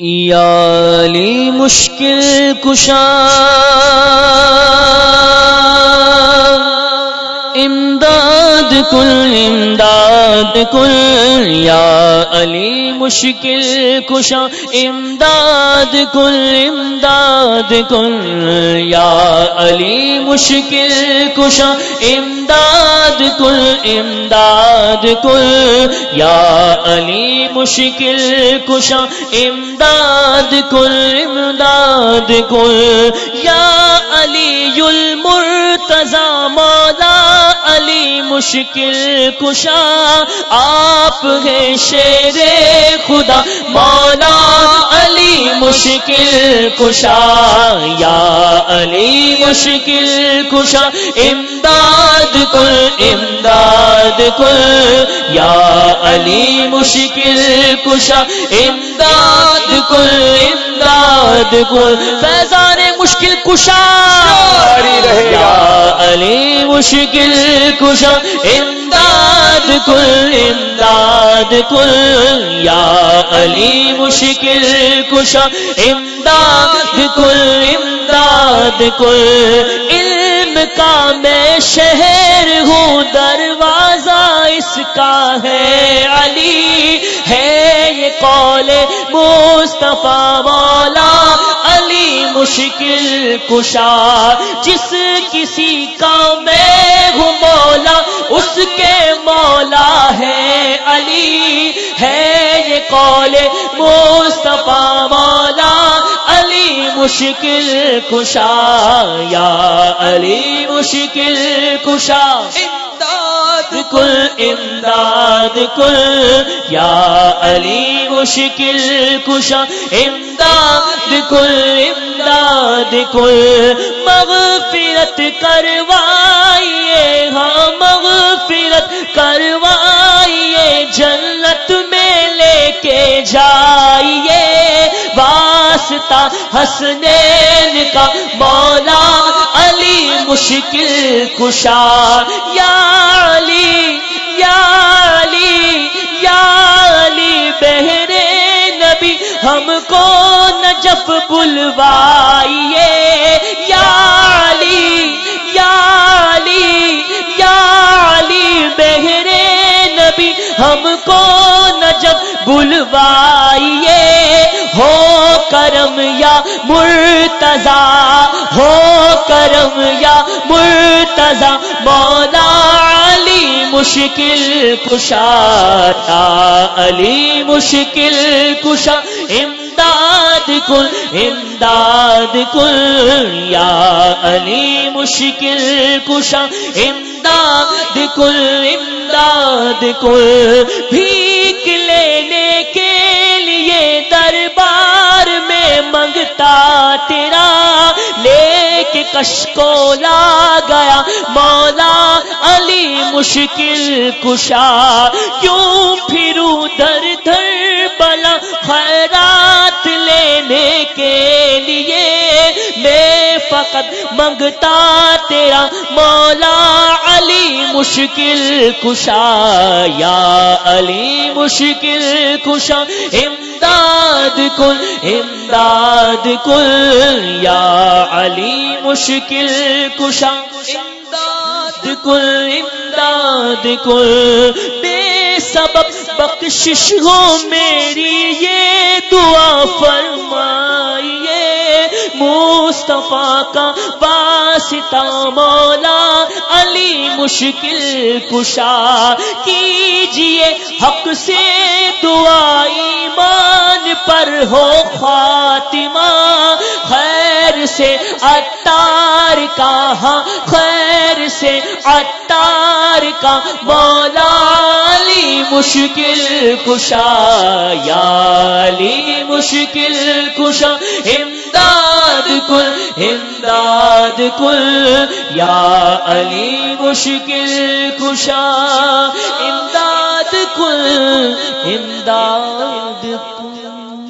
علی مشکل کشا امداد کل امداد کل یا علی مشکل کشا امداد کل امداد کل یا علی مشکل کشا امداد کل امداد کل۔ یا علی مشکل کشا امداد کل امداد کل۔ یا علی المرتضی، مولا علی مشکل کشا آپ ہے شیر خدا، مولا مشکل کشا یا علی مشکل کشا امداد کل امداد کل یا علی مشکل کشا امداد کل امداد کل فیضان مشکل کشا یا علی مشکل کشا امداد کل امداد کل یا علی مشکل کشا، امداد کل امداد کل، علم کا میں شہر ہوں، دروازہ اس کا ہے، علی ہے یہ قول مصطفیٰ مولا، علی مشکل کشا، جس کسی کا میں مشکل کشا یا علی مشکل کشا۔ امداد کل امداد کل یا علی مشکل کشا۔ امداد کل امداد کل۔ مغفرت کروائیے ہاں مغفرت کروائیے۔ جنت میں لے کے جائیے۔ واسطہ حسنین کا مولا علی مشکل کشا، یا علی یا علی یا علی بہرے نبی، ہم کو نجف بلوائیے، یا علی یا علی یا علی بہرے نبی، ہم کو نجف بلوائیے۔ کرم یا مرتضا ہو کرم یا مرتضا مولا علی مشکل کشا علی مشکل کشا، امداد کل امداد کل یا علی مشکل کشا، امداد کل امداد کل بھیک کش کو لا گیا، مولا علی مشکل کشا، کیوں پھروں در دھر بلا خیرات لینے کے فقط منگتا تیرا مولا علی مشکل کشا، یا علی مشکل کشا، امداد کل امداد کل یا علی مشکل کشا، امداد کل امداد کل بے سبب بخشش ہو میری، یہ دعا فرمائیے مصطفیٰ کا واسطہ مولا، علی مشکل کشا، کیجیے حق سے دعا ایمان پر ہو خاتمہ، خیر سے اتار کا ہاں، خیر سے اتار کا، مولا علی مشکل کشا، یا علی مشکل کشا امداد کل امداد کل یا علی مشکل کشا امداد کل امداد کل۔